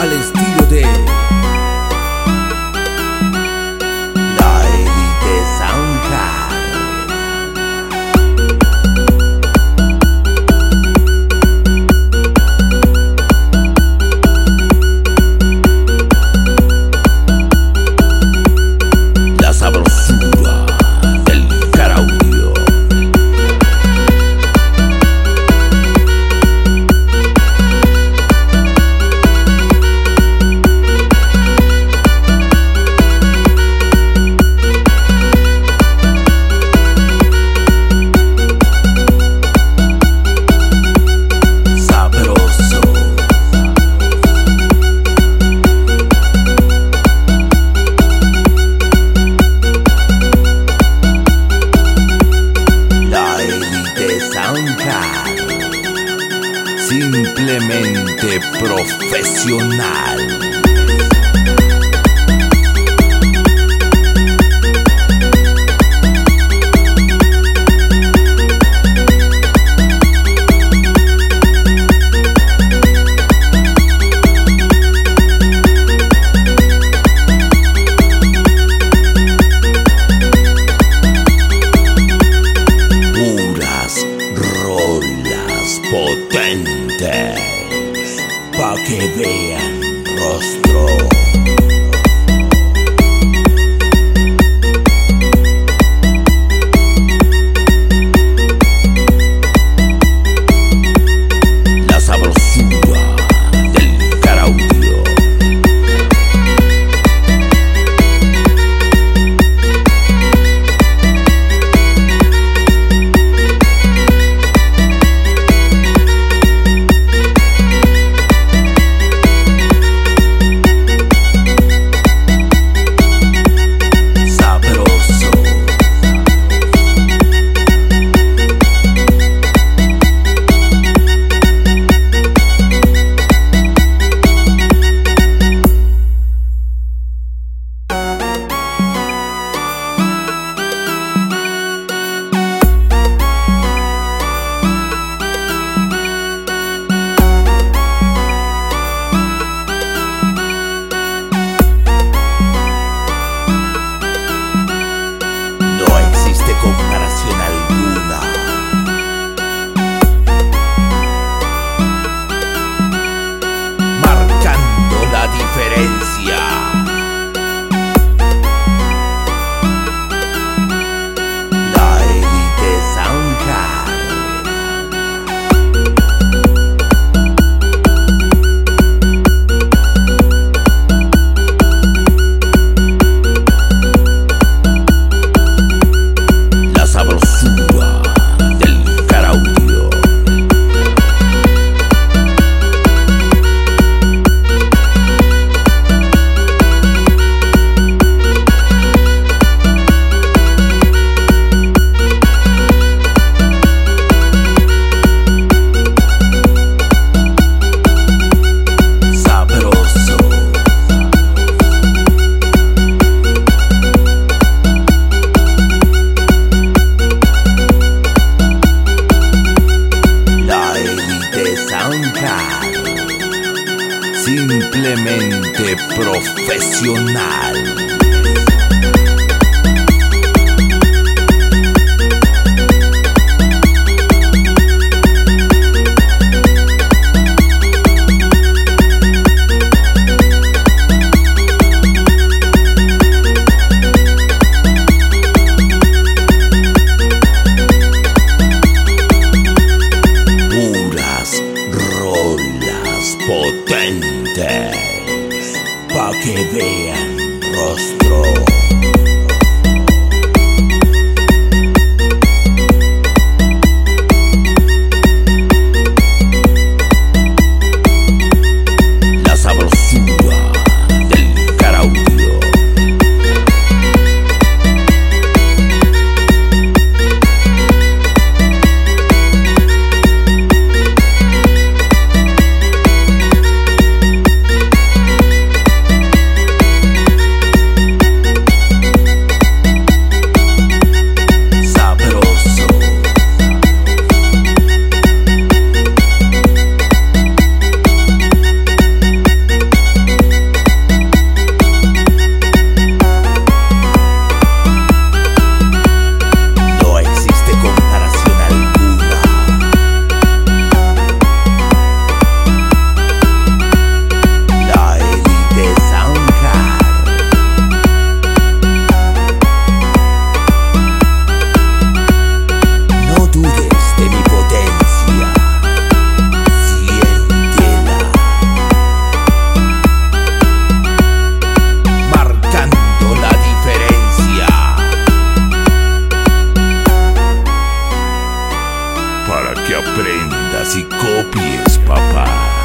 al estilo de profesional. pa' que vean rostro. simplemente profesional. pa' que vean rostro. Que aprendas y copies, papá.